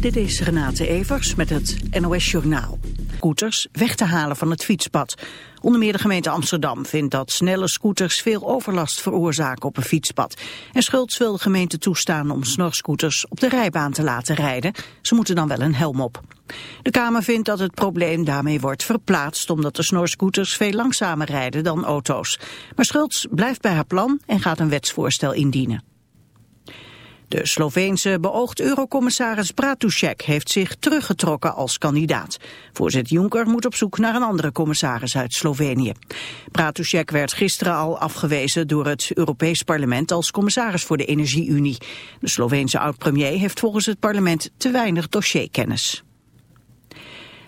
Dit is Renate Evers met het NOS Journaal. Scooters weg te halen van het fietspad. Onder meer de gemeente Amsterdam vindt dat snelle scooters veel overlast veroorzaken op een fietspad. En Schultz wil de gemeente toestaan om snorscooters op de rijbaan te laten rijden. Ze moeten dan wel een helm op. De Kamer vindt dat het probleem daarmee wordt verplaatst... omdat de snorscooters veel langzamer rijden dan auto's. Maar Schultz blijft bij haar plan en gaat een wetsvoorstel indienen. De Sloveense beoogd eurocommissaris Bratušek heeft zich teruggetrokken als kandidaat. Voorzitter Juncker moet op zoek naar een andere commissaris uit Slovenië. Bratušek werd gisteren al afgewezen door het Europees Parlement als commissaris voor de Energieunie. De Sloveense oud-premier heeft volgens het parlement te weinig dossierkennis.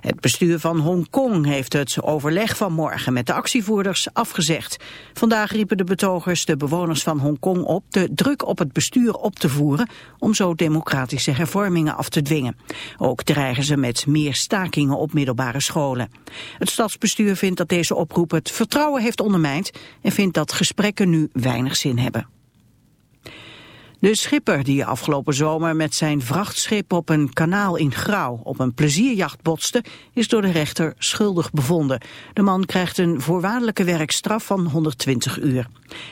Het bestuur van Hongkong heeft het overleg van morgen met de actievoerders afgezegd. Vandaag riepen de betogers de bewoners van Hongkong op de druk op het bestuur op te voeren om zo democratische hervormingen af te dwingen. Ook dreigen ze met meer stakingen op middelbare scholen. Het stadsbestuur vindt dat deze oproep het vertrouwen heeft ondermijnd en vindt dat gesprekken nu weinig zin hebben. De schipper die afgelopen zomer met zijn vrachtschip op een kanaal in Grauw op een plezierjacht botste, is door de rechter schuldig bevonden. De man krijgt een voorwaardelijke werkstraf van 120 uur.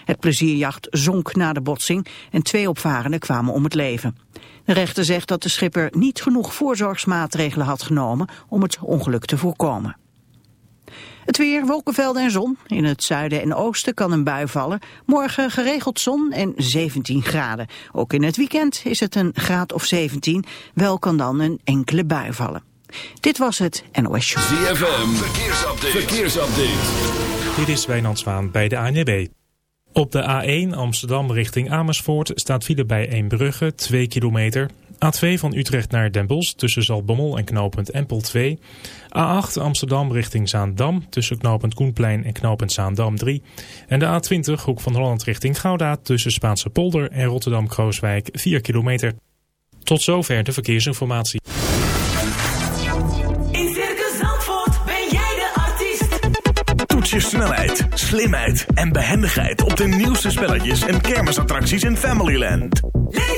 Het plezierjacht zonk na de botsing en twee opvarenden kwamen om het leven. De rechter zegt dat de schipper niet genoeg voorzorgsmaatregelen had genomen om het ongeluk te voorkomen. Het weer, wolkenvelden en zon. In het zuiden en oosten kan een bui vallen. Morgen geregeld zon en 17 graden. Ook in het weekend is het een graad of 17. Wel kan dan een enkele bui vallen. Dit was het NOS Show. ZFM, verkeersupdate. verkeersupdate. Dit is Wijnand Zwaan bij de ANWB. Op de A1 Amsterdam richting Amersfoort staat file bij Eembrugge 2 kilometer. A2 van Utrecht naar Den Bosch tussen Zaltbommel en knooppunt Empel 2. A8 Amsterdam richting Zaandam tussen knooppunt Koenplein en knooppunt Zaandam 3. En de A20 Hoek van Holland richting Gouda tussen Spaanse polder en Rotterdam-Krooswijk 4 kilometer. Tot zover de verkeersinformatie. In Circus Zandvoort ben jij de artiest. Toets je snelheid, slimheid en behendigheid op de nieuwste spelletjes en kermisattracties in Familyland. Leef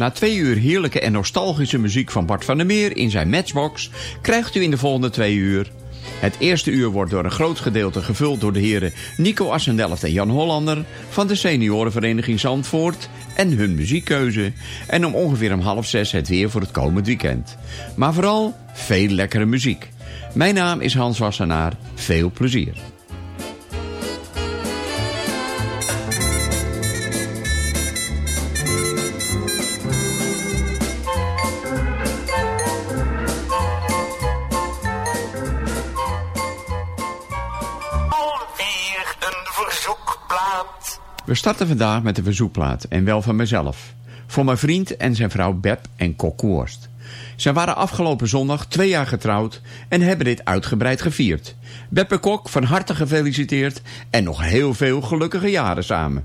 Na twee uur heerlijke en nostalgische muziek van Bart van der Meer in zijn Matchbox... krijgt u in de volgende twee uur... Het eerste uur wordt door een groot gedeelte gevuld door de heren Nico Assendelft en Jan Hollander... van de seniorenvereniging Zandvoort en hun muziekkeuze. En om ongeveer om half zes het weer voor het komend weekend. Maar vooral veel lekkere muziek. Mijn naam is Hans Wassenaar. Veel plezier. We starten vandaag met de verzoekplaat en wel van mezelf. Voor mijn vriend en zijn vrouw Beb en Kok Koorst. Zij waren afgelopen zondag twee jaar getrouwd en hebben dit uitgebreid gevierd. En Kok van harte gefeliciteerd en nog heel veel gelukkige jaren samen.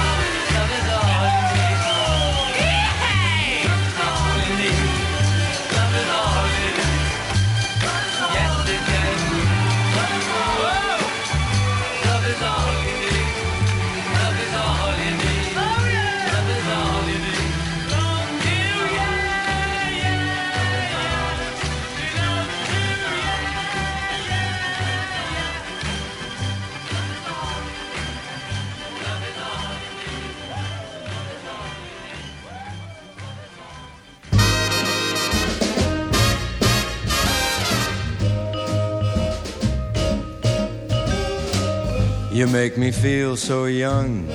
You make me feel so young.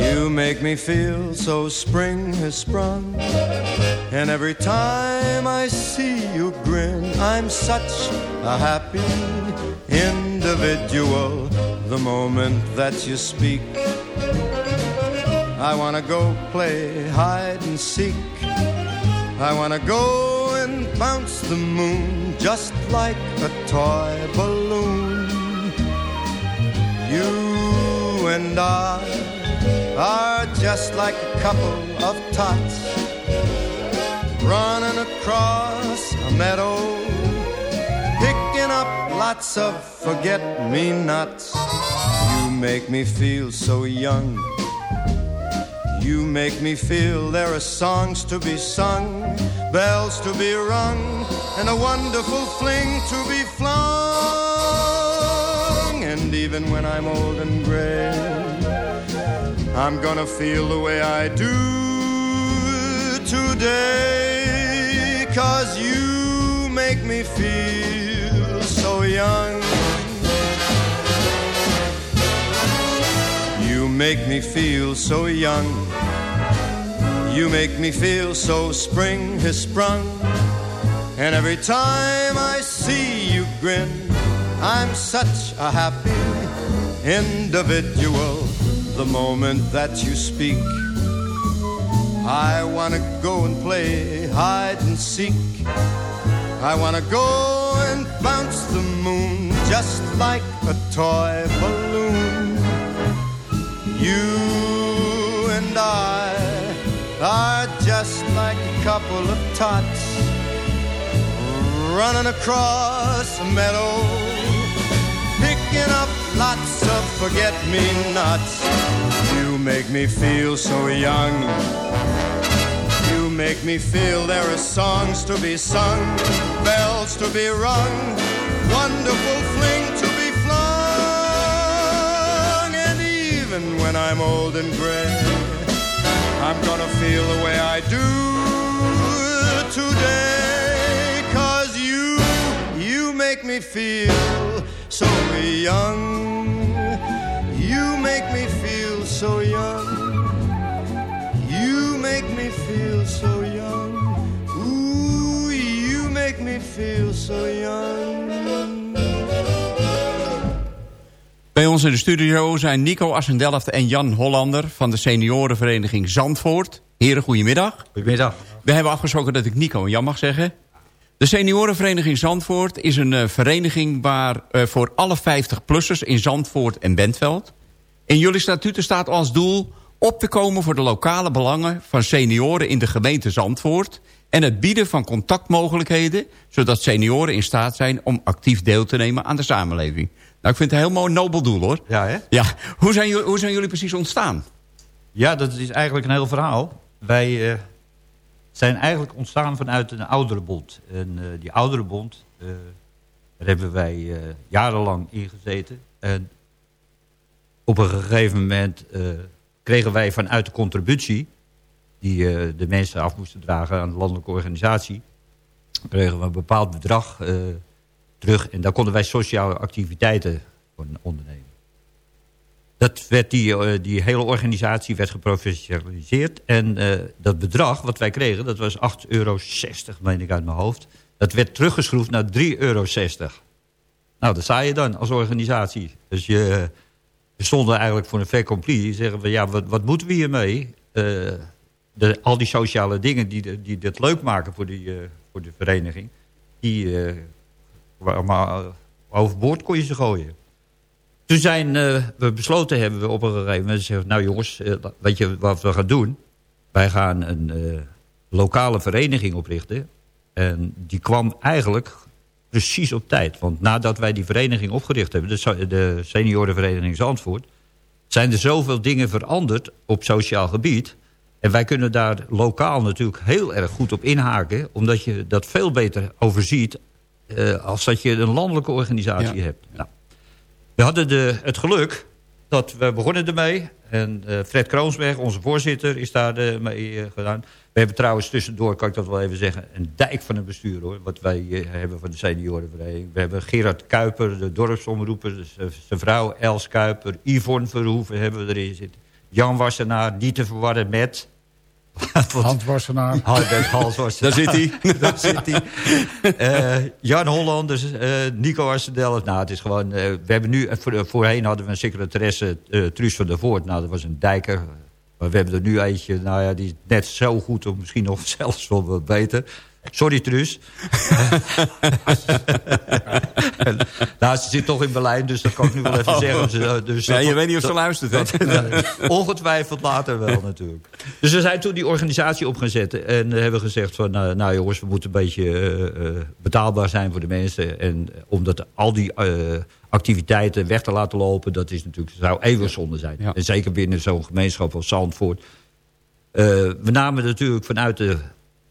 You make me feel so spring has sprung. And every time I see you grin, I'm such a happy individual. The moment that you speak, I wanna go play hide and seek. I wanna go and bounce the moon just like a toy balloon. You and I are just like a couple of tots running across a meadow, picking up lots of forget me nots. You make me feel so young. You make me feel there are songs to be sung, bells to be rung, and a wonderful fling to be flung. And even when I'm old and gray, I'm gonna feel the way I do today. Cause you make me feel so young. You make me feel so young. You make me feel so spring has sprung. And every time I see you grin, I'm such a happy individual. The moment that you speak, I wanna go and play hide and seek. I wanna go and bounce the moon just like a toy balloon. You and I are just like a couple of tots running across a meadow, picking up lots of forget-me-nots. You make me feel so young. You make me feel there are songs to be sung, bells to be rung, wonderful fling to be flung. And even when I'm old and gray, I'm gonna feel the way I do today. Cause you, you make me feel so young. You make me feel so young. You make me feel so young. Ooh, you make me feel so young. Bij ons in de studio zijn Nico Assendelft en Jan Hollander... van de seniorenvereniging Zandvoort. Heren, goedemiddag. Goedemiddag. We hebben afgesproken dat ik Nico en Jan mag zeggen. De seniorenvereniging Zandvoort is een eh, vereniging... waar eh, voor alle 50-plussers in Zandvoort en Bentveld... in jullie statuten staat als doel op te komen voor de lokale belangen... van senioren in de gemeente Zandvoort... en het bieden van contactmogelijkheden... zodat senioren in staat zijn om actief deel te nemen aan de samenleving. Nou, ik vind het een heel mooi nobel doel, hoor. Ja, hè? Ja, hoe zijn, jullie, hoe zijn jullie precies ontstaan? Ja, dat is eigenlijk een heel verhaal. Wij eh, zijn eigenlijk ontstaan vanuit een ouderenbond. En eh, die ouderenbond, eh daar hebben wij eh, jarenlang in gezeten. En op een gegeven moment kregen wij vanuit de contributie... die de mensen af moesten dragen aan de landelijke organisatie... kregen we een bepaald bedrag terug. En daar konden wij sociale activiteiten ondernemen. Dat werd die, eh, die hele organisatie werd geprofessionaliseerd. En eh, dat bedrag wat wij kregen, dat was 8,60 euro, meen ik uit mijn hoofd. Dat werd teruggeschroefd naar 3,60 euro. Nou, dat sta je dan als organisatie. Dus je, we stonden eigenlijk voor een fait. Zeggen we, ja, wat, wat moeten we hiermee? Eh de, al die sociale dingen die, die leuk maken voor, die, voor de vereniging... die overboord kon je ze gooien. Toen zijn eh, we besloten hebben we op een gegeven moment gezegd... nou jongens, eh, weet je wat we gaan doen? Wij gaan een eh, lokale vereniging oprichten. En die kwam eigenlijk precies op tijd. Want nadat wij die vereniging opgericht hebben... de, de seniorenvereniging Zandvoort... zijn er zoveel dingen veranderd op sociaal gebied... En wij kunnen daar lokaal natuurlijk heel erg goed op inhaken... omdat je dat veel beter overziet... eh, als dat je een landelijke organisatie Ja. hebt. Nou, we hadden de, het geluk dat we begonnen ermee. En eh, Fred Kroonsberg, onze voorzitter, is daar eh, mee eh, gedaan. We hebben trouwens tussendoor, kan ik dat wel even zeggen... een dijk van een bestuur, hoor. Wat wij hebben van de seniorenvereniging. We hebben Gerard Kuiper, de dorpsomroeper. Zijn vrouw Els Kuiper. Yvonne Verhoeven hebben we erin zitten. Jan Wassenaar, niet te verwarren met... Handwassenaar. Hans Wassenaar. Daar zit hij. Daar zit hij. Eh, Jan Hollanders, eh, Nico Arsendelf. Nou, het is gewoon... eh, we hebben nu, voor, voorheen hadden we een secretaresse, eh Truus van der Voort. Nou, dat was een dijker. Maar we hebben er nu eentje, nou ja, die is net zo goed... of misschien nog zelfs wel wat beter. Sorry, Truus. nou, ze zit toch in Berlijn, dus dat kan ik nu wel even zeggen. Ze- Dus Ja, je weet niet of ze luistert, hè? Ongetwijfeld later wel natuurlijk. Dus we zijn toen die organisatie op gaan zetten. En hebben gezegd van, nou, nou jongens, we moeten een beetje eh, eh, betaalbaar zijn voor de mensen. En omdat al die eh, activiteiten weg te laten lopen, dat is natuurlijk, zou eeuwig zonde zijn. Ja. En zeker binnen zo'n gemeenschap als Zandvoort. We namen natuurlijk vanuit de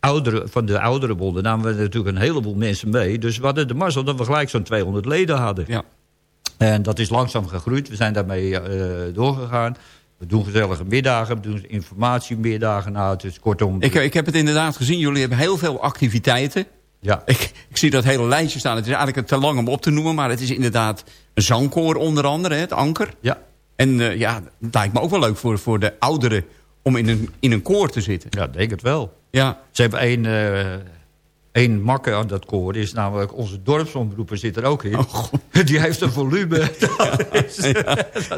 oudere, van de oudere bonden namen we natuurlijk een heleboel mensen mee. Dus we hadden de mazzel dat we gelijk zo'n 200 leden hadden. Ja. En dat is langzaam gegroeid. We zijn daarmee eh, doorgegaan. We doen gezellige middagen, we doen informatiemiddagen. Nou, het is kortom... Ik, ik heb het inderdaad gezien. Jullie hebben heel veel activiteiten. ja, Ik, ik zie dat hele lijstje staan. Het is eigenlijk te lang om op te noemen. Maar het is inderdaad een zangkoor onder andere. Het Anker. ja, En eh, ja, het lijkt me ook wel leuk voor, voor de ouderen om in een, in een koor te zitten. ja, denk het wel. Ja, Ze hebben één, eh, één makker aan dat koor is namelijk onze dorpsomroeper zit er ook in. Oh, Die heeft een volume. Is-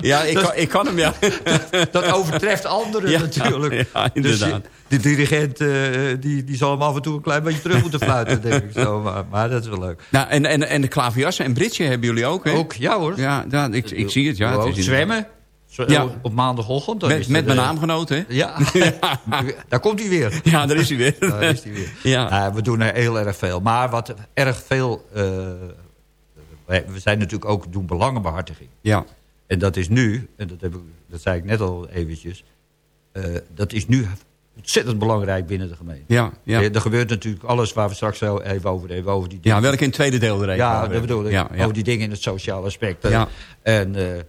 Ja, ik kan, ik kan hem, ja. dat overtreft anderen Ja, natuurlijk. ja, dus inderdaad. de dirigent eh, die, die zal hem af en toe een klein beetje terug moeten fluiten, denk ik zo. Maar, maar dat is wel leuk. Nou, en, en, en de klaverjassen en britje hebben jullie ook, hè? Ook, ja hoor. Ja, ik, ik zie het, ja. Het is zwemmen. Zo- Ja. Op maandagochtend. Met, met mijn eh, naamgenoot, hè? Ja, daar komt hij weer. Ja, daar is hij weer. Daar is hij weer. Ja. Eh, we doen er heel erg veel. Maar wat erg veel... eh, we zijn natuurlijk ook doen belangenbehartiging. Ja. En dat is nu, en dat, heb ik, dat zei ik net al eventjes... eh, dat is nu ontzettend belangrijk binnen de gemeente. Ja, ja. Eh, Er gebeurt natuurlijk alles waar we straks zo even over even over die dingen. Ja, welke in het tweede deel er even Ja, dat bedoel ik. Ja, ja. Over die dingen in het sociale aspect. Ja. En eh,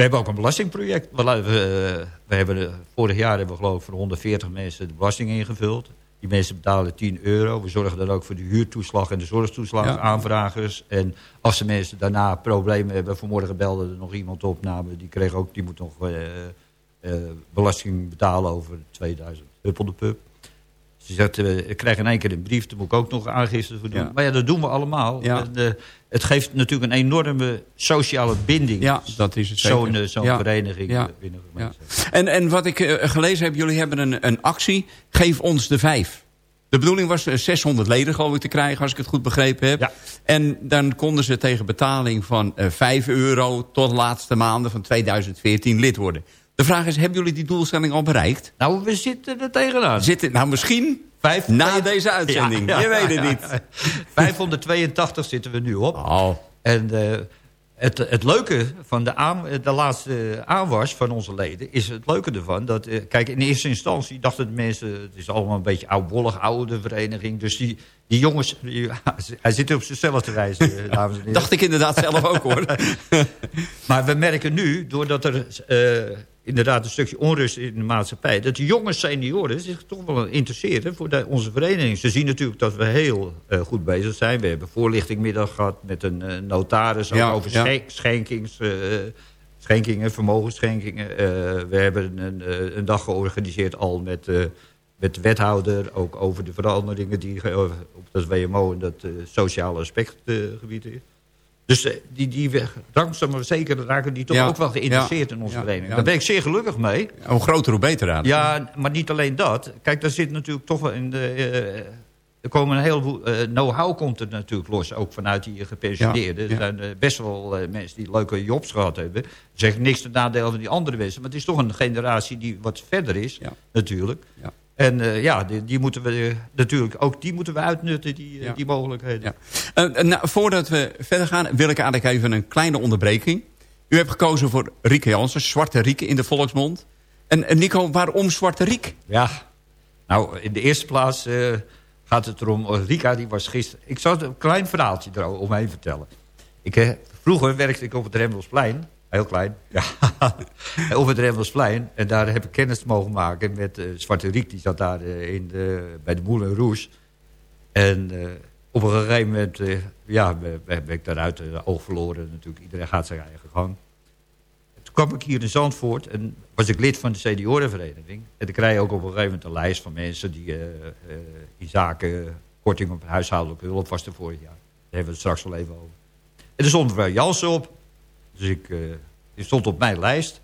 we hebben ook een belastingproject. We, eh, we hebben, eh, vorig jaar hebben we geloof ik voor 140 mensen de belasting ingevuld. Die mensen betalen 10 euro. We zorgen dan ook voor de huurtoeslag en de zorgtoeslag Ja. aanvragers. En als de mensen daarna problemen hebben... Vanmorgen belde er nog iemand op. Nou, die, kreeg ook, die moet nog eh, belasting betalen over 2000 huppel de pup. Ze zegt, eh, ik krijg in één keer een brief, daar moet ik ook nog aangifte voor doen. Ja. Maar ja, dat doen we allemaal. Ja. En, het geeft natuurlijk een enorme sociale binding. Ja, dat is het Zo'n zeker. eh, Ja. vereniging Ja. eh, binnen de Ja. gemeente. En, en wat ik eh, gelezen heb, jullie hebben een, een actie. Geef ons de vijf. De bedoeling was eh, 600 leden geloof ik te krijgen, als ik het goed begrepen heb. Ja. En dan konden ze tegen betaling van eh 5 euro tot de laatste maanden van 2014 lid worden. De vraag is, hebben jullie die doelstelling al bereikt? Nou, we zitten er tegenaan. Zit nou misschien Vijf, na deze uitzending? Ja, ja, Je weet het niet. ja. 582 zitten we nu op. Oh, En eh, het, het leuke van de, aan, de laatste aanwas van onze leden... is het leuke ervan dat... eh, kijk, in eerste instantie dachten de mensen... het is allemaal een beetje oudbollig, oude vereniging. Dus die, die jongens... die- hij zit op zichzelf te wijzen, eh, dames en heren. dacht ik inderdaad zelf ook hoor. Maar we merken nu, doordat er eh, inderdaad een stukje onrust in de maatschappij... dat de jonge senioren zich toch wel interesseren voor de- onze vereniging. Ze zien natuurlijk dat we heel eh, goed bezig zijn. We hebben voorlichtingmiddag gehad met een eh, notaris... Ja, over ja. schenkings, eh, schenkingen, vermogensschenkingen. We hebben een, een dag georganiseerd al met... met de wethouder, ook over de veranderingen die op dat WMO en dat sociale aspectgebied is. Dus eh, die, die langzaam maar zeker raken die toch Ja, ook wel geïnteresseerd ja, in onze ja, vereniging. Daar ben ik zeer gelukkig mee. Hoe groter, hoe beter aan. Ja, maar niet alleen dat. Kijk, daar zit natuurlijk toch wel in de... eh, er komen een heleboel eh, know-how komt er natuurlijk los, ook vanuit die gepensioneerden. Er zijn best wel mensen die leuke jobs gehad hebben. Zeg niks ten nadele van die andere mensen, maar het is toch een generatie die wat verder is, Ja. natuurlijk. En eh, ja, die, die moeten we eh, natuurlijk ook die moeten we uitnutten, die, eh, Ja. die mogelijkheden. Ja. Eh, nou, voordat we verder gaan, wil ik eigenlijk even een kleine onderbreking. U hebt gekozen voor Rieke Jansen, Zwarte Rieke in de volksmond. En, en Nico, waarom Zwarte Riek? Ja, nou, in de eerste plaats eh, gaat het erom... Rika, die was gisteren... Ik zal een klein verhaaltje eromheen vertellen. Ik, eh, vroeger werkte ik op het Remmelsplein. Heel klein, ja. op het Remmelsplein. En daar heb ik kennis mogen maken met eh, Zwarte Riek. Die zat daar eh, in de, bij de Moulin. En eh, op een gegeven moment... ja, ben, ik daaruit oog verloren. Natuurlijk, iedereen gaat zijn eigen gang. Toen kwam ik hier in Zandvoort en was ik lid van de seniorenvereniging. En dan krijg ook op een gegeven moment een lijst van mensen... die in zaken korting op huishoudelijke hulp was er vorig jaar. Daar hebben we het straks wel even over. En er stond mevrouw Jansen op. Dus ik, eh, die stond op mijn lijst.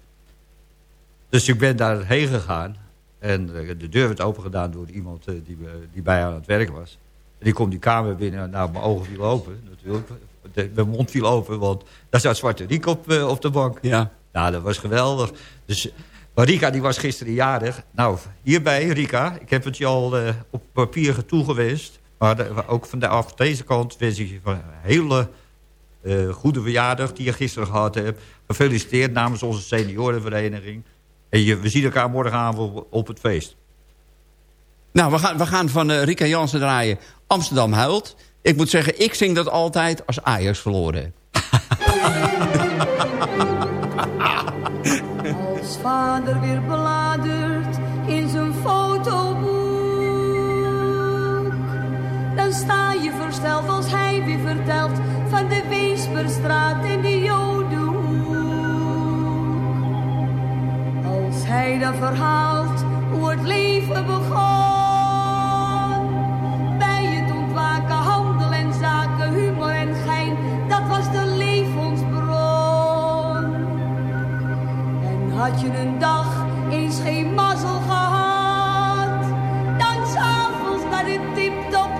Dus ik ben daarheen gegaan. En eh, de deur werd opengedaan door iemand eh, die, die bij haar aan het werk was. En ik kom die kamer binnen. Nou, mijn ogen vielen open natuurlijk. De, mijn mond viel open, want daar zat Zwarte Riek op, op de bank. Ja. Nou, dat was geweldig. Dus, maar Rika die was gisteren jarig. Nou, hierbij, Rika, ik heb het je al op papier toegewenst. Maar de- ook vanaf deze kant wens ik je van een hele eh, goede verjaardag die je gisteren gehad hebt. Gefeliciteerd namens onze seniorenvereniging. En je, we zien elkaar morgenavond op, het feest. Nou, we gaan, we gaan van eh Rika Jansen draaien Amsterdam huilt. Ik moet zeggen, ik zing dat altijd als Ajax verloren. Als vader weer bladert in zijn fotoboek, dan sta je versteld als hij weer vertelt van de Straat in de Jodenhoek. Als hij dat verhaalt hoe het leven begon. Bij het ontwaken, handel en zaken, humor en gein, dat was de levensbron. En had je een dag eens geen mazzel gehad, dan s'avonds naar de tip-top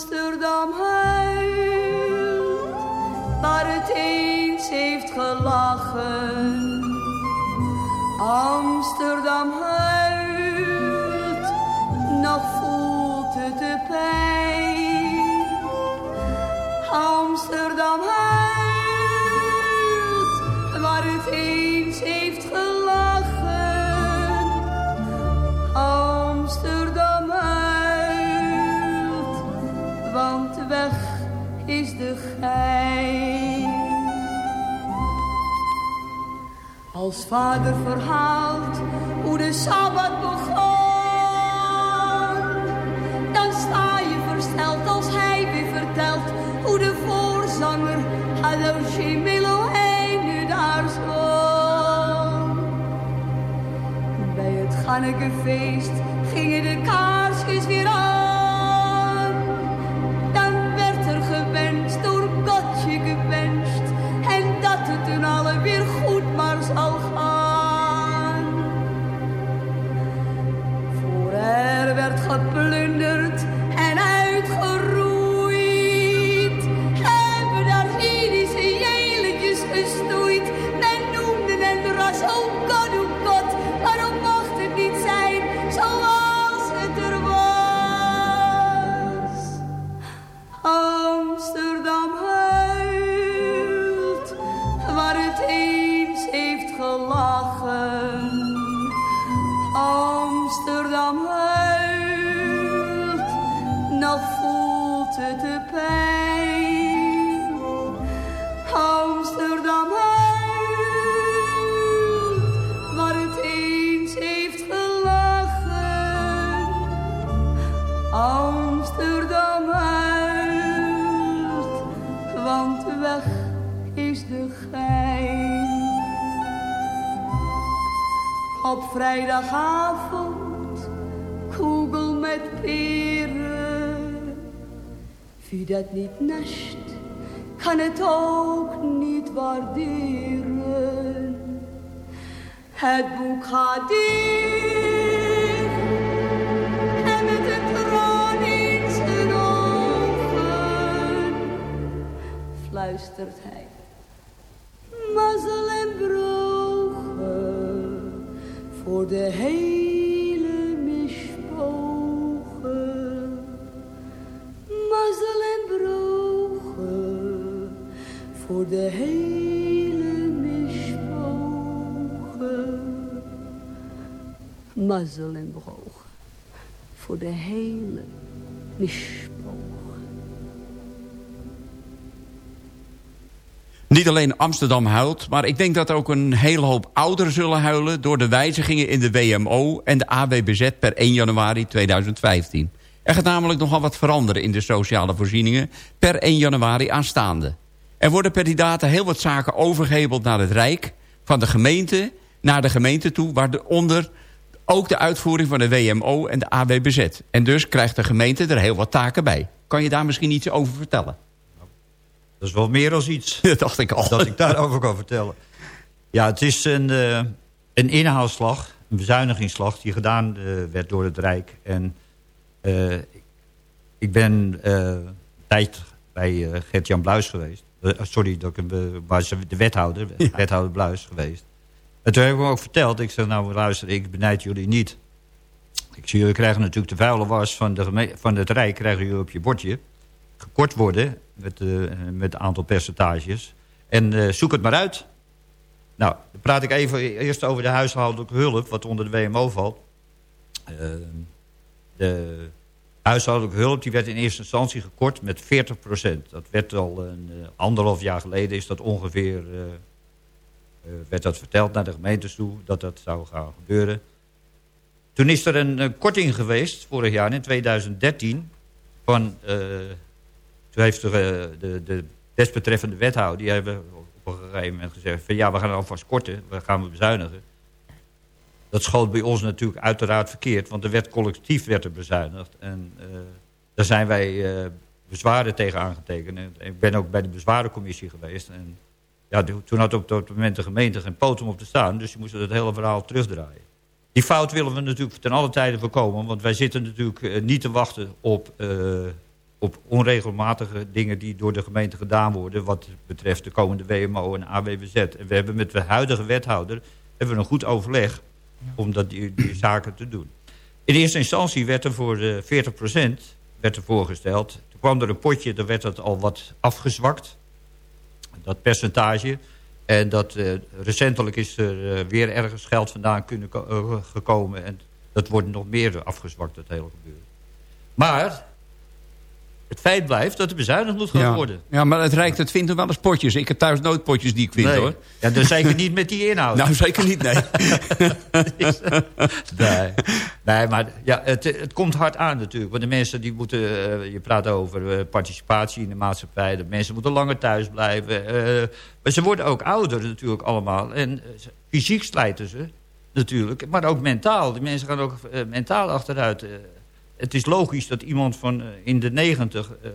Amsterdam huilt, waar het eens heeft gelachen. Amsterdam huilt, Als vader verhaalt hoe de Sabbat begon, dan sta je versteld als hij weer vertelt hoe de voorzanger Hallo Shemelo nu daar zwom. Bij het Gannekefeest gingen de kaarsjes weer aan. Op vrijdagavond, kugel met peren. Wie dat niet nest, kan het ook niet waarderen. Het boek gaat dicht en met een traan in zijn fluistert hij. De hele mispogen. Mazzel en brogen voor de hele mispogen. Mazzel en brogen voor de hele mispogen. Niet alleen Amsterdam huilt, maar ik denk dat ook een hele hoop ouderen zullen huilen... door de wijzigingen in de WMO en de AWBZ per 1 januari 2015. Er gaat namelijk nogal wat veranderen in de sociale voorzieningen per 1 januari aanstaande. Er worden per die data heel wat zaken overgeheveld naar het Rijk... van de gemeente naar de gemeente toe, waaronder ook de uitvoering van de WMO en de AWBZ. En dus krijgt de gemeente er heel wat taken bij. Kan je daar misschien iets over vertellen? Dat is wel meer dan iets. Dat dacht ik al. Dat ik daarover kan vertellen. Ja, het is een, eh, een inhaalslag, een bezuinigingsslag... die gedaan eh, werd door het Rijk. En eh, ik ben een tijd bij Gert-Jan Bluis geweest. Sorry, dat ik, maar de wethouder, wethouder Bluis geweest. En toen heb ik hem ook verteld. Ik zeg, nou luister, ik benijd jullie niet. Ik zie, jullie krijgen natuurlijk de vuile was van, de van het Rijk... krijgen jullie op je bordje. Gekort worden met, eh, met een aantal percentages. En eh, zoek het maar uit. Nou, dan praat ik even eerst over de huishoudelijke hulp... wat onder de WMO valt. Eh, de huishoudelijke hulp die werd in eerste instantie gekort met 40% Dat werd al een anderhalf jaar geleden... is dat ongeveer... werd dat verteld naar de gemeentes toe... dat dat zou gaan gebeuren. Toen is er een, korting geweest, vorig jaar in 2013... van... toen heeft eh, de, de desbetreffende wethouder... die hebben op een gegeven moment gezegd... van ja, we gaan alvast korten, we gaan we bezuinigen. dat schoot bij ons natuurlijk uiteraard verkeerd. Want er werd collectief werd er bezuinigd. En eh, daar zijn wij eh, bezwaren tegen aangetekend. En ik ben ook bij de bezwarencommissie geweest. En ja, toen had op dat moment de gemeente geen poot om op te staan. Dus die moesten het hele verhaal terugdraaien. Die fout willen we natuurlijk ten alle tijde voorkomen. Want wij zitten natuurlijk niet te wachten op, op onregelmatige dingen die door de gemeente gedaan worden. Wat betreft de komende WMO en AWBZ. En we hebben met de huidige wethouder hebben we een goed overleg om dat, die, die zaken te doen. In eerste instantie werd er voor de 40% werd er voorgesteld. Toen kwam er een potje, daar werd dat al wat afgezwakt. Dat percentage. En dat, eh, recentelijk is er eh, weer ergens geld vandaan kunnen ko- eh, gekomen. En dat wordt nog meer afgezwakt, dat hele gebeuren. Maar het feit blijft dat er bezuinigd moet gaan Ja. worden. ja, maar het Rijk dat vindt wel eens potjes. Ik heb thuis nooit potjes die ik vind, nee. hoor. Ja, dus zeker niet met die inhoud. Nou, zeker niet, nee. nee. nee, maar ja, het, het komt hard aan natuurlijk. Want de mensen die moeten... eh, je praat over eh, participatie in de maatschappij. De mensen moeten langer thuis blijven. eh, maar ze worden ook ouder natuurlijk allemaal. En fysiek slijten ze natuurlijk. Maar ook mentaal. Die mensen gaan ook mentaal achteruit. Het is logisch dat iemand van eh, in de negentig... eh,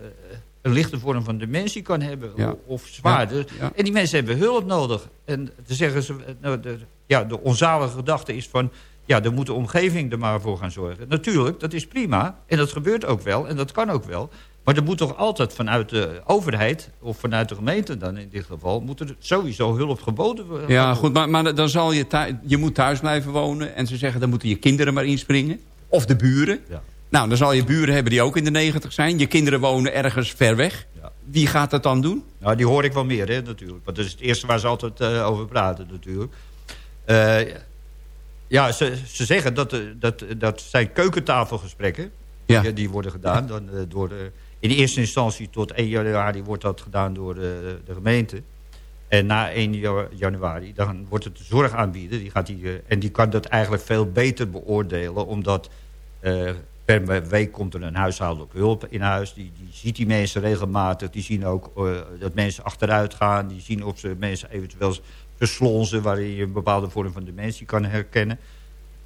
een lichte vorm van dementie kan hebben. Ja. Of zwaarder. Ja, ja. En die mensen hebben hulp nodig. En te zeggen ze... eh, nou, de, ja, de onzalige gedachte is van... Ja, dan moet de omgeving er maar voor gaan zorgen. Natuurlijk, dat is prima. En dat gebeurt ook wel. En dat kan ook wel. Maar er moet toch altijd vanuit de overheid... of vanuit de gemeente dan in dit geval... moet er sowieso hulp geboden worden. Ja, goed, maar, maar dan zal je, je moet thuis blijven wonen. En ze zeggen, dan moeten je kinderen maar inspringen. Of de buren. Ja. Nou, dan zal je buren hebben die ook in de negentig zijn. Je kinderen wonen ergens ver weg. Ja. Wie gaat dat dan doen? Nou, die hoor ik wel meer, hè, natuurlijk. Want dat is het eerste waar ze altijd eh, over praten, natuurlijk. Eh, ja, ze, ze zeggen dat, eh, dat, dat zijn keukentafelgesprekken... Ja. Die, die worden gedaan dan, door de, in eerste instantie tot 1 januari wordt dat gedaan door de, de gemeente. En na 1 ja- januari dan wordt het de zorgaanbieder. Die gaat die, en die kan dat eigenlijk veel beter beoordelen. Omdat per week komt er een huishoudelijke hulp in huis. Die, die ziet die mensen regelmatig. Die zien ook eh, dat mensen achteruit gaan. Die zien of ze mensen eventueel verslonzen... waarin je een bepaalde vorm van dementie kan herkennen.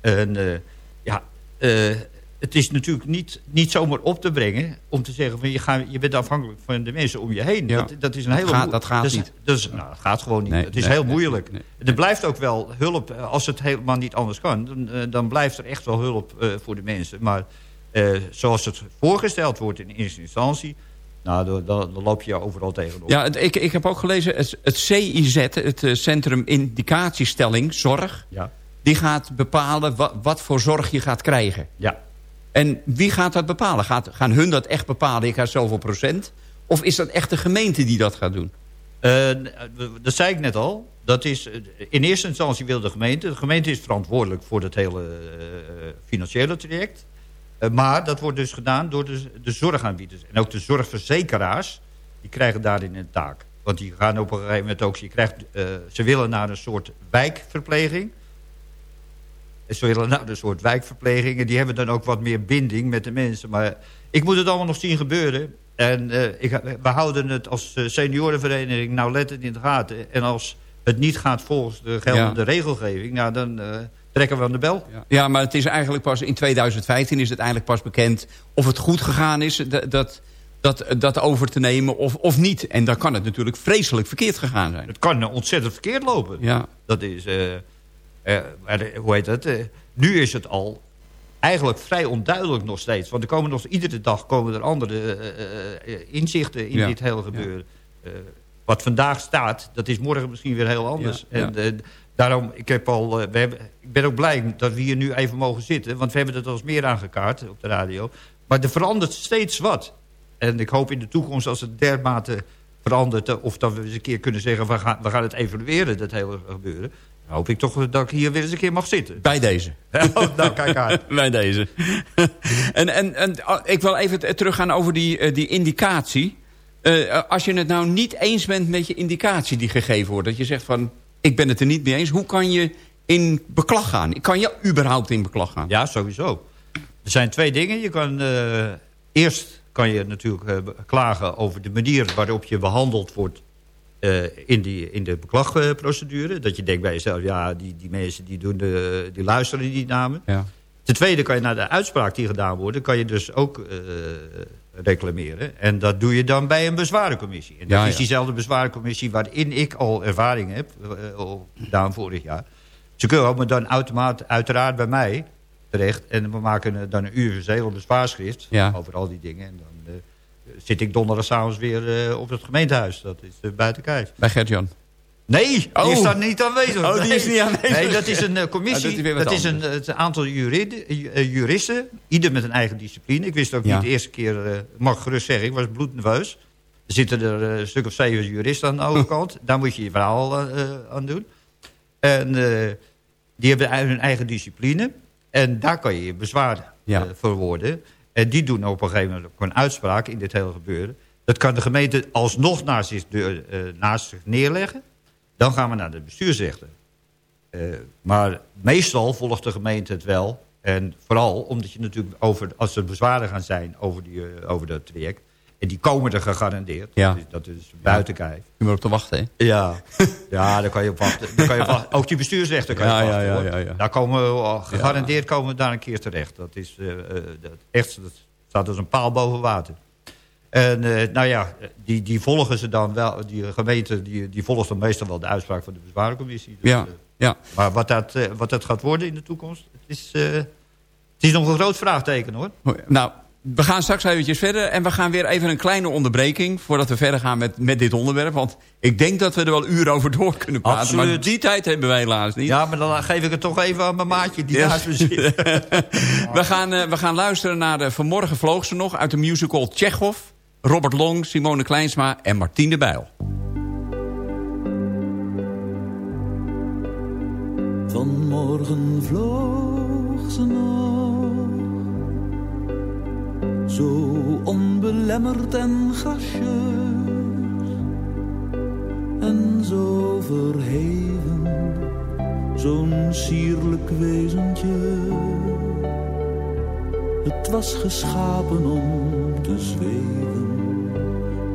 En eh, ja, eh, het is natuurlijk niet, niet zomaar op te brengen... om te zeggen, van je, gaat, je bent afhankelijk van de mensen om je heen. Ja. Dat, dat is een Dat hele gaat- moe- dat gaat is- niet. Dat, is, nou, dat gaat gewoon niet. Nee, het is nee, heel nee, moeilijk. Er blijft ook wel hulp. Als het helemaal niet anders kan... dan, dan blijft er echt wel hulp voor de mensen. Maar eh, zoals het voorgesteld wordt in eerste instantie... nou, dan, loop je overal tegenop. Ja, ik, ik heb ook gelezen, het, het CIZ, het eh, Centrum Indicatiestelling Zorg... Ja. die gaat bepalen wat, wat voor zorg je gaat krijgen. ja. En wie gaat dat bepalen? Gaat, gaan hun dat echt bepalen, ik ga zoveel procent? Of is dat echt de gemeente die dat gaat doen? Eh, dat zei ik net al. Dat is, in eerste instantie wil de gemeente. De gemeente is verantwoordelijk voor het hele financiële traject. Eh, maar dat wordt dus gedaan door de, de zorgaanbieders. En ook de zorgverzekeraars. Die krijgen daarin een taak. Want die gaan op een gegeven moment ook... Je krijgt, eh, ze willen naar een soort wijkverpleging. Ze willen naar een soort wijkverpleging. En die hebben dan ook wat meer binding met de mensen. Maar ik moet het allemaal nog zien gebeuren. En eh, ik, we houden het als seniorenvereniging nauwlettend in de gaten. En als het niet gaat volgens de geldende regelgeving... Nou, dan trekken we aan de bel. Ja, maar het is eigenlijk pas in 2015 is het eigenlijk pas bekend... of het goed gegaan is dat, dat, dat, dat over te nemen of, of niet. En dan kan het natuurlijk vreselijk verkeerd gegaan zijn. Het kan ontzettend verkeerd lopen. Ja, Dat is... eh, eh, eh, hoe heet eh, nu is het al eigenlijk vrij onduidelijk nog steeds. Want er komen nog iedere dag komen er andere inzichten in Ja, dit hele gebeuren. Eh, wat vandaag staat, dat is morgen misschien weer heel anders. Ja, ja. En daarom, ik, heb al, eh, we hebben, ik ben ook blij dat we hier nu even mogen zitten. Want we hebben het al eens meer aangekaart op de radio. Maar er verandert steeds wat. En ik hoop in de toekomst als het dermate verandert... eh, of dat we eens een keer kunnen zeggen... we gaan, we gaan het evalueren, dat hele gebeuren... dan hoop ik toch dat ik hier weer eens een keer mag zitten. bij deze. nou, kijk aan. bij deze. en, en, en oh, ik wil even t- teruggaan over die, eh, die indicatie. Eh, als je het nou niet eens bent met je indicatie die gegeven wordt... dat je zegt van, ik ben het er niet mee eens... hoe kan je in beklag gaan? Kan je überhaupt in beklag gaan? Ja, sowieso. Er zijn twee dingen. Je kan, eh, eerst kan je natuurlijk eh, klagen over de manier waarop je behandeld wordt eh, in, die, in de beklagprocedure. Dat je denkt bij jezelf, ja, die, die mensen die, doen de, die luisteren niet naar me. Ja. Ten tweede kan je naar de uitspraak die gedaan wordt... kan je dus ook reclameren. En dat doe je dan bij een bezwarencommissie. En dat Ja, is ja. diezelfde bezwarencommissie... waarin ik al ervaring heb, eh, al gedaan vorig jaar. Ze komen dan automaat, uiteraard bij mij terecht... en we maken dan een universeel bezwaarschrift... Ja. over al die dingen. En dan eh, zit ik donderdagavond weer eh, op het gemeentehuis. Dat is buiten kijf. Bij Gert-Jan. Nee, die Oh. is daar niet aanwezig. Oh, die Nee. is niet aanwezig. Nee, dat is een eh, Oh, commissie. dat is dat een, een aantal juriden, eh, juristen. Ieder met een eigen discipline. Ik wist ook Ja. niet de eerste keer, eh, mag ik gerust zeggen, ik was bloednerveus. Er zitten er eh, een stuk of zeven juristen aan de overkant. Daar moet je je verhaal eh, aan doen. En eh, die hebben hun eigen discipline. En daar kan je je bezwaar Ja. eh, verwoorden. En die doen op een gegeven moment ook een uitspraak in dit hele gebeuren. Dat kan de gemeente alsnog naast zich, de, eh, naast zich neerleggen. Dan gaan we naar de bestuursrechter. Eh, maar meestal volgt de gemeente het wel. En vooral omdat je natuurlijk over, als er bezwaren gaan zijn over, die, eh, over dat traject. En die komen er gegarandeerd. Ja. Dat is, dat is buiten kijf. Je moet op te wachten, hè? Ja, ja daar kan je op wachten. Daar kan je wachten. Ook die bestuursrechter kan je Ja, op ja, wachten. ja, hoor. ja, ja. Daar komen we gegarandeerd komen we daar een keer terecht. Dat is eh, dat, echt, dat staat als een paal boven water. En eh, nou ja, die, die volgen ze dan wel. Die gemeente die, die volgt dan meestal wel de uitspraak van de bezwarencommissie. Dus, Ja, eh, ja. maar wat dat, eh, wat dat gaat worden in de toekomst, het is, het is nog een groot vraagteken hoor. Nou, we gaan straks eventjes verder. En we gaan weer even een kleine onderbreking... voordat we verder gaan met, met dit onderwerp. Want ik denk dat we er wel uren over door kunnen praten. Maar Absoluut. die tijd hebben wij helaas niet. Ja, maar dan geef ik het toch even aan mijn maatje die Ja. naast me zit. We gaan, we gaan luisteren naar de Vanmorgen vloog ze nog... uit de musical Tsjechov. Robert Long, Simone Kleinsma en Martien de Bijl. Vanmorgen vloog ze nog, zo onbelemmerd en gracieus, en zo verheven, zo'n sierlijk wezentje. Het was geschapen om te zweven,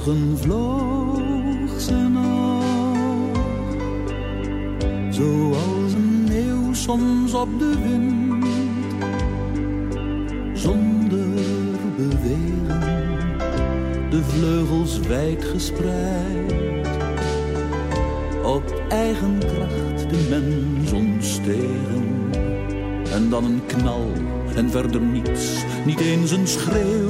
Vanmorgen vloog ze nog, zoals een meeuw soms op de wind zonder bewegen, de vleugels wijd gespreid. Op eigen kracht de mens ontstegen. En dan een knal en verder niets, niet eens een schreeuw.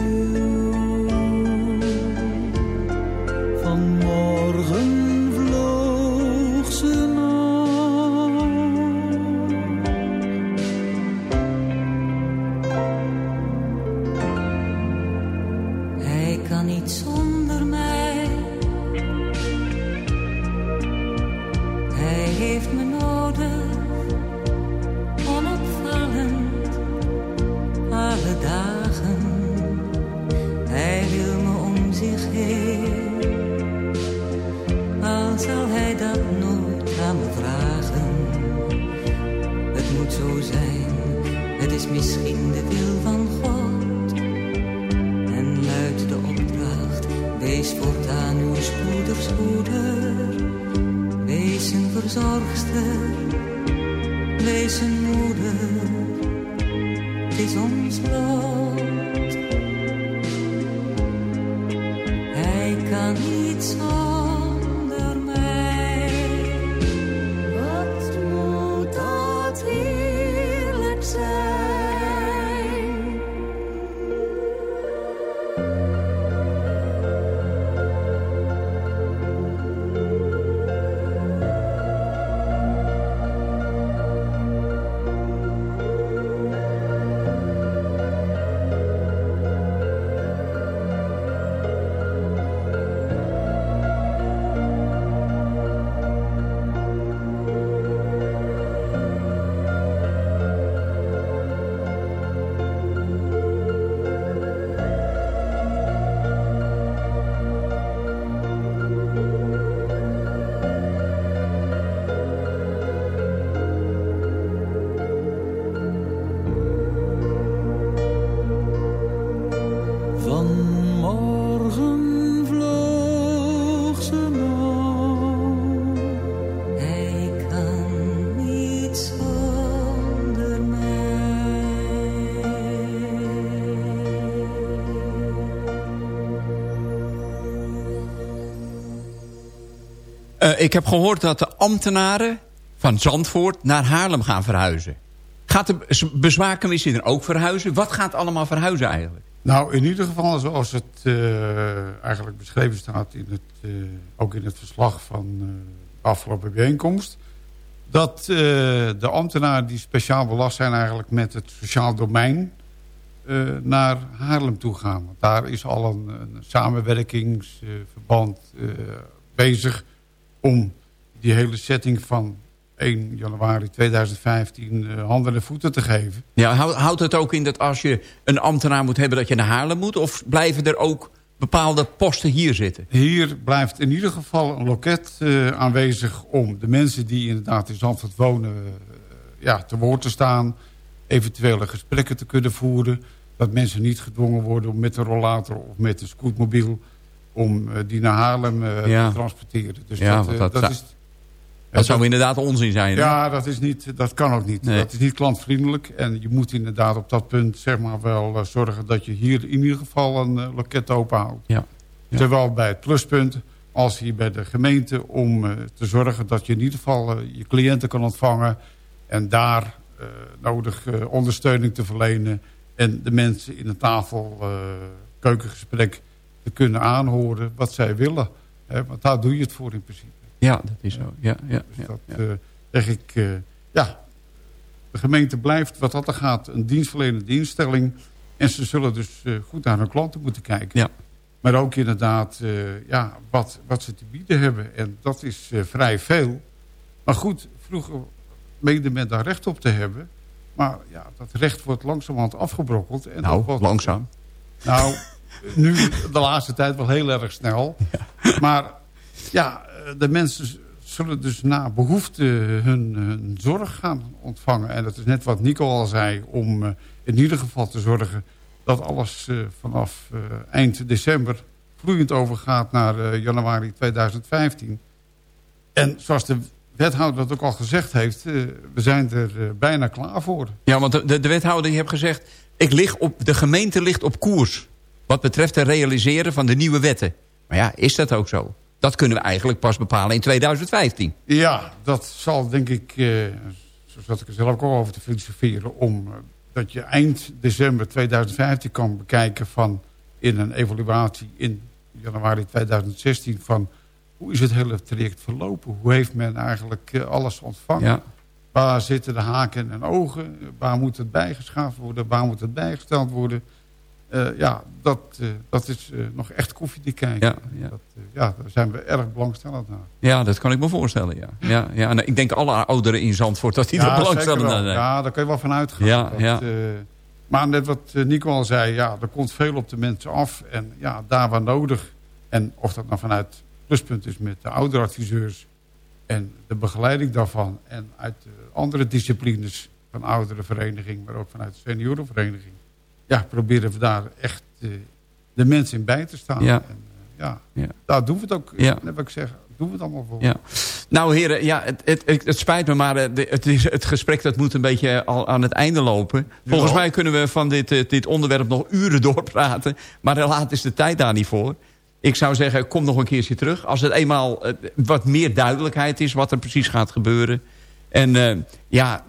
Is ons lot. Hij kan niet zonder ik heb gehoord dat de ambtenaren van Zandvoort naar Haarlem gaan verhuizen. Gaat de bez- bezwaarcommissie er ook verhuizen? Wat gaat allemaal verhuizen eigenlijk? Nou, in ieder geval zoals het eh, eigenlijk beschreven staat... In het, eh, ook in het verslag van eh, de afgelopen bijeenkomst... dat eh, de ambtenaren die speciaal belast zijn eigenlijk met het sociaal domein... eh, naar Haarlem toe gaan. Want daar is al een, een samenwerkingsverband eh, bezig... om die hele setting van 1 januari 2015 eh, handen en voeten te geven. Ja, hou- houdt het ook in dat als je een ambtenaar moet hebben... dat je naar Haarlem moet? Of blijven er ook bepaalde posten hier zitten? Hier blijft in ieder geval een loket eh, aanwezig om de mensen die inderdaad in Zandvoort wonen eh, ja, te woord te staan. Eventuele gesprekken te kunnen voeren. Dat mensen niet gedwongen worden om met een rollator of met een scootmobiel om eh, die naar Haarlem eh, Ja. te transporteren. Dus Ja, dat, want eh, dat dat zou- is, Dat zou inderdaad onzin zijn. hè? ja, dat, is niet, dat kan ook niet. Nee. Dat is niet klantvriendelijk. En je moet inderdaad op dat punt zeg maar, wel zorgen dat je hier in ieder geval een loket open houdt. Ja. Ja. Zowel bij het pluspunt als hier bij de gemeente om te zorgen dat je in ieder geval je cliënten kan ontvangen. En daar nodig ondersteuning te verlenen. En de mensen in een tafel eh, keukengesprek te kunnen aanhoren wat zij willen. Hè, want daar doe je het voor in principe. Ja, dat is zo. Ja, ja, Dus ja, dat ja. eh, zeg ik, eh, ja, de gemeente blijft wat dat er gaat een dienstverlenende instelling. En ze zullen dus eh, goed naar hun klanten moeten kijken. Ja. Maar ook inderdaad ja, wat, wat ze te bieden hebben. En dat is vrij veel. Maar goed, vroeger meende men daar recht op te hebben. Maar ja, dat recht wordt langzamerhand afgebrokkeld. En Nou, wordt, langzaam. Nou, nu de laatste tijd wel heel erg snel. Maar ja, de mensen zullen dus na behoefte hun, hun zorg gaan ontvangen. En dat is net wat Nico al zei, om eh, in ieder geval te zorgen dat alles eh, vanaf eh, eind december vloeiend overgaat naar januari 2015. En zoals de wethouder dat ook al gezegd heeft, we zijn er bijna klaar voor. Ja, want de, de, de wethouder die heeft gezegd... Ik lig op, de gemeente ligt op koers. Wat betreft het realiseren van de nieuwe wetten. Maar ja, is dat ook zo? Dat kunnen we eigenlijk pas bepalen in 2015. Ja, dat zal denk ik, eh, zo zat ik er zelf ook al over te filosoferen... om eh, dat je eind december 2015 kan bekijken van in een evaluatie in januari 2016 van hoe is het hele traject verlopen? Hoe heeft men eigenlijk eh, alles ontvangen? Ja. Waar zitten de haken en ogen? Waar moet het bijgeschaafd worden? Waar moet het bijgesteld worden? Eh, ja, dat, eh, dat is eh, nog echt koffiedik kijken. Ja, ja. Dat, ja, daar zijn we erg belangstellend naar. Ja, dat kan ik me voorstellen, ja. ja, ja. Ik denk alle ouderen in Zandvoort dat die er belangstellend naar zijn. Ja, daar kun je wel van uitgaan. Ja, Dat, ja. maar net wat Nico al zei, ja, er komt veel op de mensen af. En ja, daar waar nodig. En of dat nou vanuit pluspunt is met de ouderadviseurs en de begeleiding daarvan. En uit de andere disciplines van ouderenvereniging, maar ook vanuit de seniorenvereniging. Ja, proberen we daar echt eh, de mensen in bij te staan. Ja. En, eh, ja, Ja. daar doen we het ook, Ja. net wat ik zeg, doen we het allemaal voor. Ja. Nou heren, ja, het, het, het, het spijt me, maar eh, het, is, het gesprek dat moet een beetje al aan het einde lopen. Volgens mij kunnen we van dit, eh, dit onderwerp nog uren doorpraten. Maar helaas is de tijd daar niet voor. Ik zou zeggen, kom nog een keertje terug. Als het eenmaal eh, wat meer duidelijkheid is wat er precies gaat gebeuren. En eh, ja,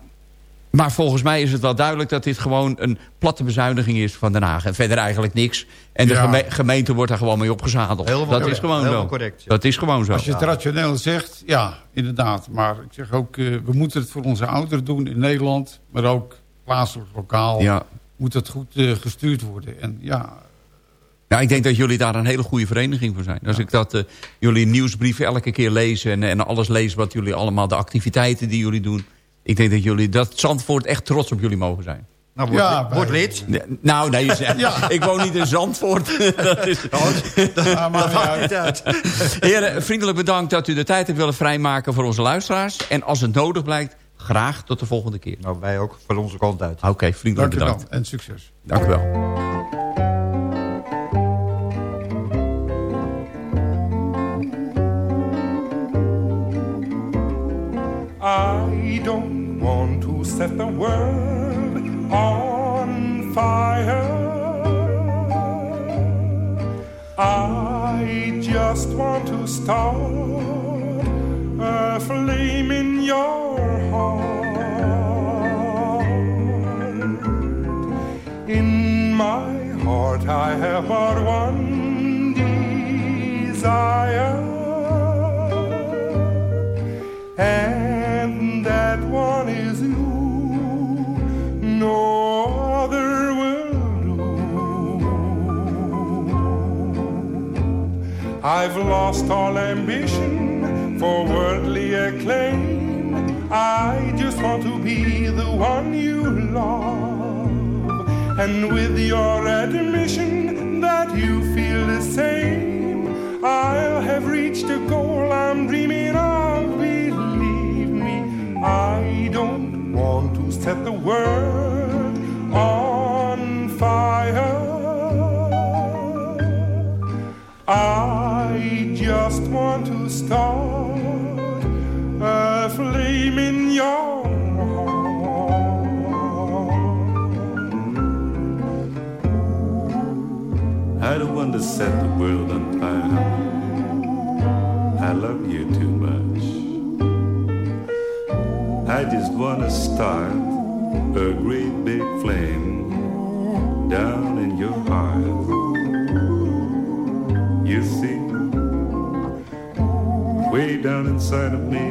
maar volgens mij is het wel duidelijk dat dit gewoon een platte bezuiniging is van Den Haag. En verder eigenlijk niks. En de Ja. geme- gemeente wordt daar gewoon mee opgezadeld. Helemaal dat correct. is gewoon Helemaal zo. correct, ja. Dat is gewoon zo. Als je het rationeel zegt, ja, inderdaad. Maar ik zeg ook, eh, we moeten het voor onze ouderen doen in Nederland. Maar ook plaatselijk, lokaal. Ja. Moet het goed eh, gestuurd worden. En ja, Nou, ik denk dat jullie daar een hele goede vereniging voor zijn. Als ik dat eh, jullie nieuwsbrieven elke keer lezen en, en alles lees wat jullie allemaal, de activiteiten die jullie doen. Ik denk dat jullie, dat Zandvoort echt trots op jullie mogen zijn. Nou, word, Ja, word lid. Nee, Nou, nee, je zegt, Ja. ik woon niet in Zandvoort. dat is, maar Dat maakt niet uit. Heren, vriendelijk bedankt dat u de tijd hebt willen vrijmaken voor onze luisteraars. En als het nodig blijkt, graag tot de volgende keer. Nou, wij ook van onze kant uit. Oké, vriendelijk dank u wel. bedankt. En succes. Dank u wel. Set the world on fire. I just want to start a flame in your heart. In my heart, I have but one desire. And I've lost all ambition for worldly acclaim. I just want to be the one you love. And with your admission that you feel the same, I'll have reached the goal I'm dreaming of. Believe me, I don't want to set the world on fire. I just want to start a flame in your heart. I don't want to set the world on fire. I love you too much. I just want to start a great big flame down in your heart. You see, way down inside of me,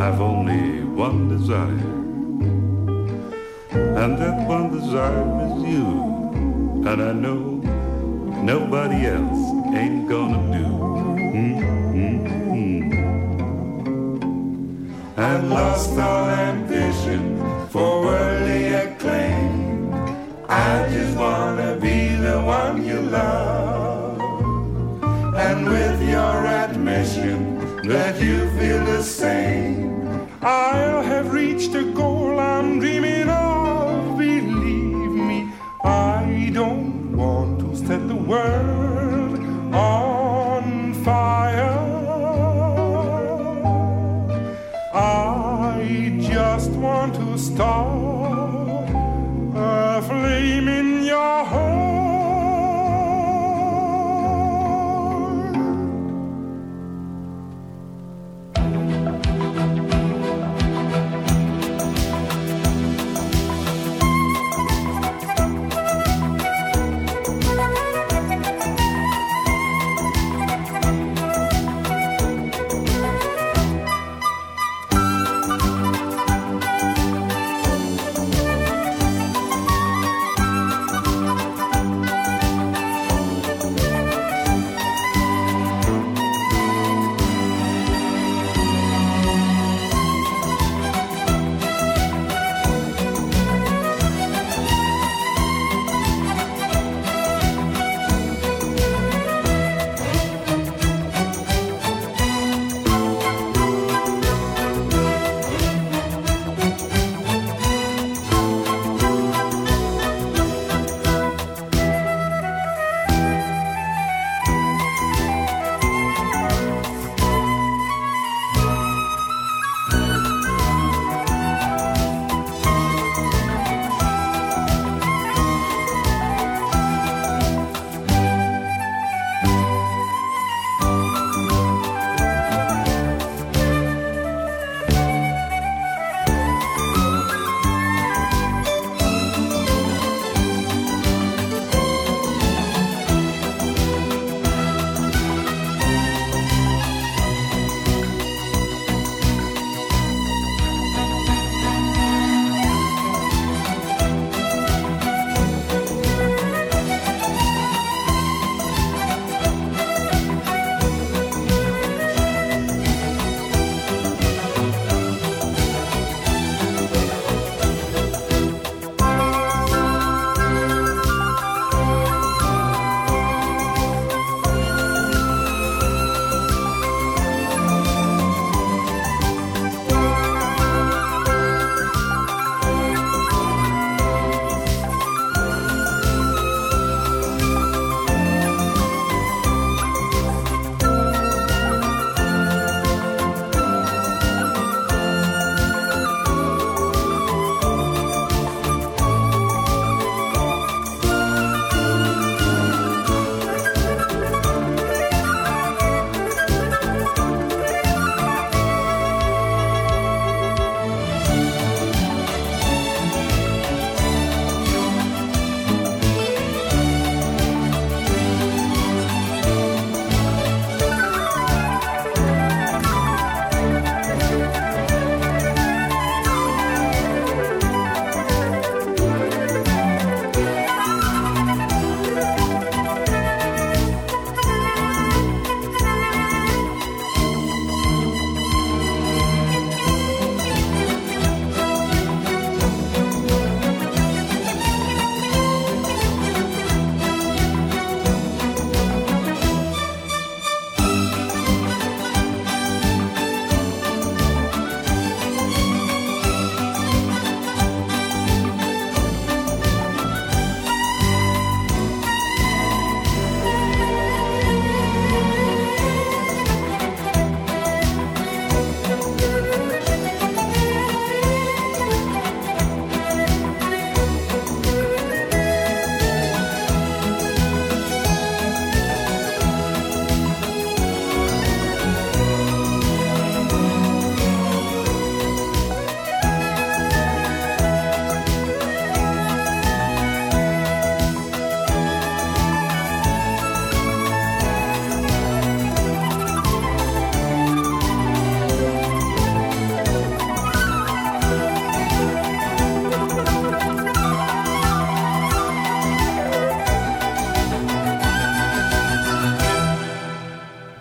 I've only one desire. And that one desire is you. And I know nobody else ain't gonna do. Mm-hmm. And lost all ambition that you feel the same, I'll have reached a goal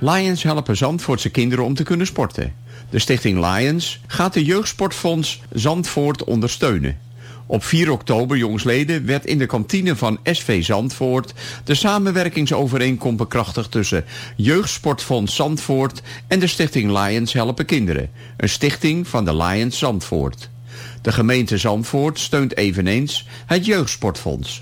Lions helpen Zandvoortse kinderen om te kunnen sporten. De stichting Lions gaat de Jeugdsportfonds Zandvoort ondersteunen. Op 4 oktober jongsleden werd in de kantine van SV Zandvoort... de samenwerkingsovereenkomst bekrachtigd tussen Jeugdsportfonds Zandvoort... en de stichting Lions Helpen Kinderen, een stichting van de Lions Zandvoort. De gemeente Zandvoort steunt eveneens het Jeugdsportfonds.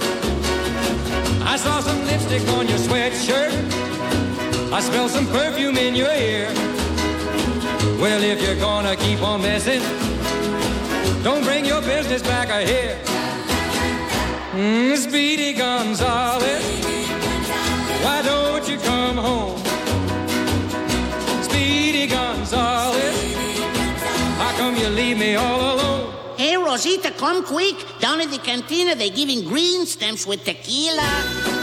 Lipstick on your sweatshirt. I smell some perfume in your ear. Well, if you're gonna keep on messing, don't bring your business back here. Mm, Speedy Gonzales, why don't you come home? Speedy Gonzales, how come you leave me all alone? Hey, Rosita, come quick. Down at the cantina, they're giving green stamps with tequila.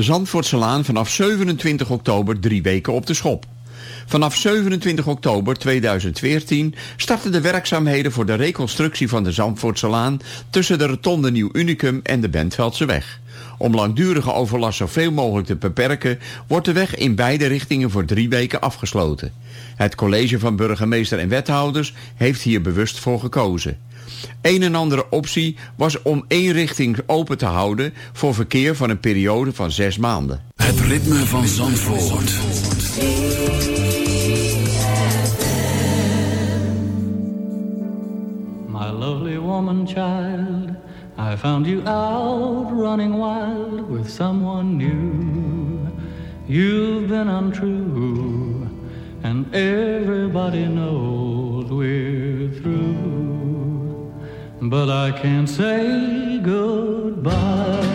De Zandvoortse Laan vanaf 27 oktober drie weken op de schop. Vanaf 27 oktober 2014 starten de werkzaamheden voor de reconstructie van de Zandvoortse Laan tussen de rotonde Nieuw Unicum en de Bentveldse weg. Om langdurige overlast zoveel mogelijk te beperken, wordt de weg in beide richtingen voor drie weken afgesloten. Het college van burgemeester en wethouders heeft hier bewust voor gekozen. Een en andere optie was om één richting open te houden voor verkeer van een periode van zes maanden. Het ritme van Zandvoort. My lovely woman child, I found you out running wild with someone new. You've been untrue, and everybody knows But I can't say goodbye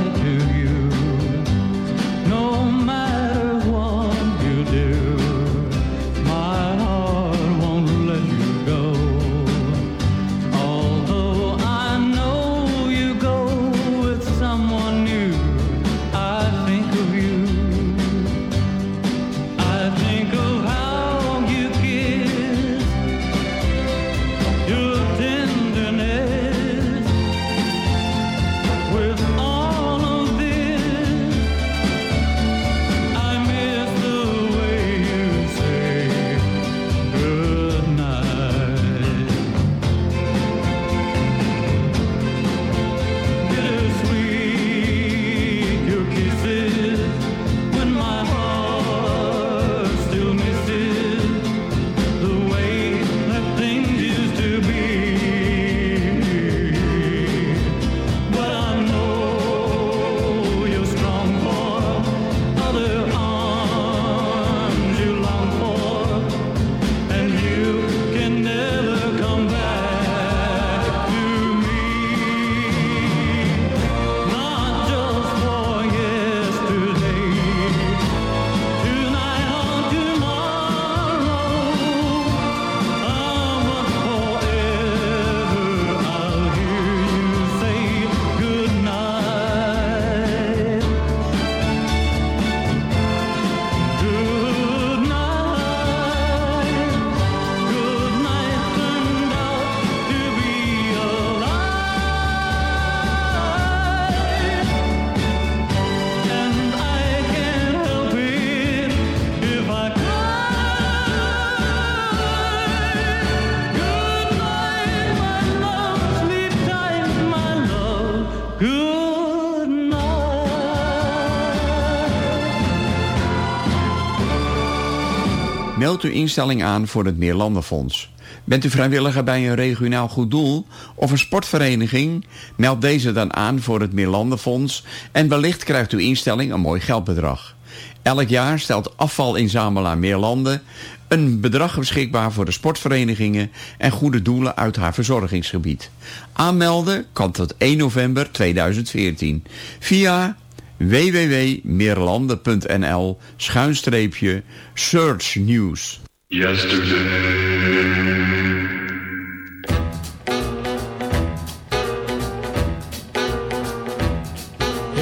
Meld uw instelling aan voor het Meerlandenfonds. Bent u vrijwilliger bij een regionaal goed doel of een sportvereniging? Meld deze dan aan voor het Meerlandenfonds en wellicht krijgt uw instelling een mooi geldbedrag. Elk jaar stelt afvalinzamelaar Meerlanden een bedrag beschikbaar voor de sportverenigingen en goede doelen uit haar verzorgingsgebied. Aanmelden kan tot 1 november 2014 via www.meerlanden.nl schuinstreepje search news. It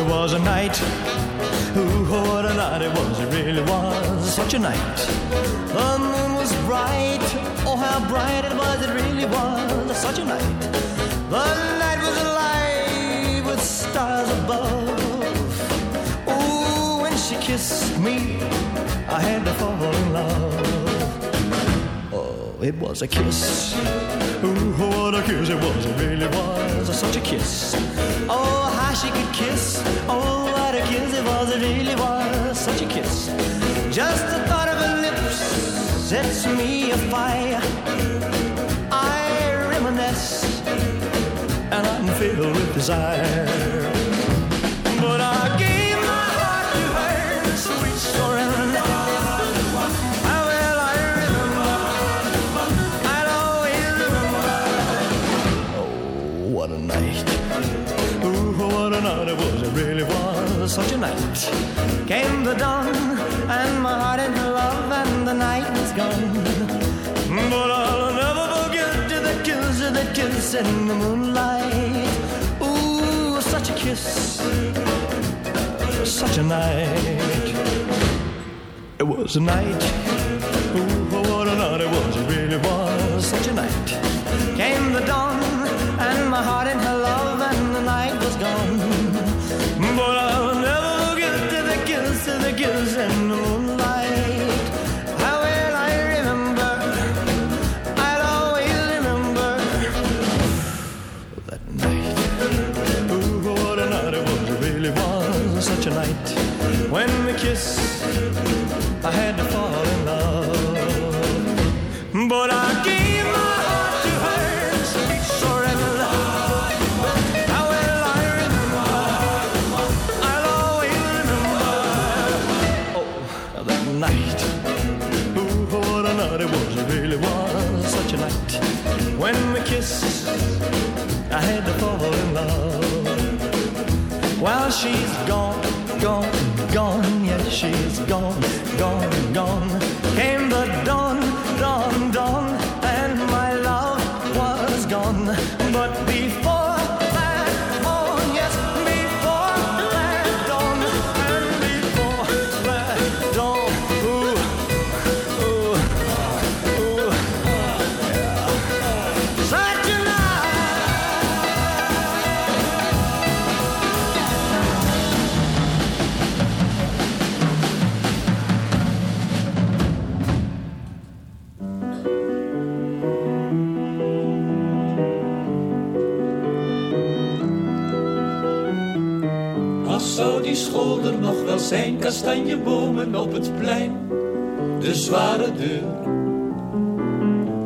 was a night, ooh, what a night it was, it really was such a night. When me, I had to fall in love. Oh, it was a kiss. Ooh, oh, what a kiss it was, it really was such a kiss. Oh, how she could kiss. Oh, what a kiss it was, it really was such a kiss. Just the thought of her lips sets me afire. I reminisce and I'm filled with desire. But I night. Came the dawn, and my heart in love, and the night was gone. But I'll never forget the kiss, the kiss in the moonlight. Ooh, such a kiss, such a night. It was a night. Ooh, oh, what a night it was she's gone, gone, gone, yes, she's gone, gone, gone. Er nog wel zijn, kastanjebomen op het plein, de zware deur.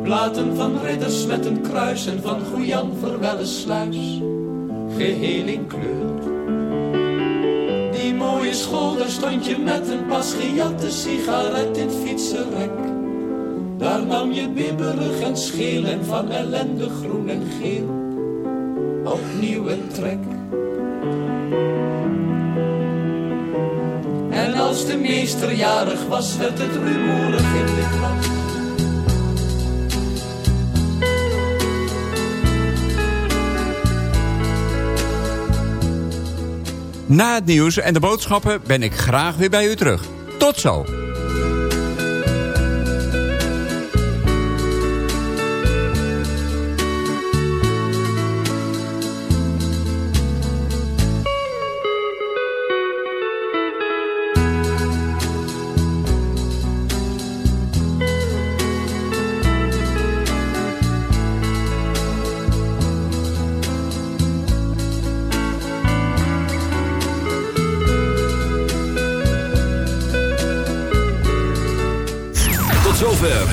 Platen van ridders met een kruis en van Goejan sluis, geheel in kleur. Die mooie school, daar stond je met een pas gejatte sigaret in het fietsenrek. Daar nam je bibberig en scheel en van ellende groen en geel opnieuw een trek. Als de meester jarig was, werd het rumoerig in de klas. Na het nieuws en de boodschappen ben ik graag weer bij u terug. Tot zo.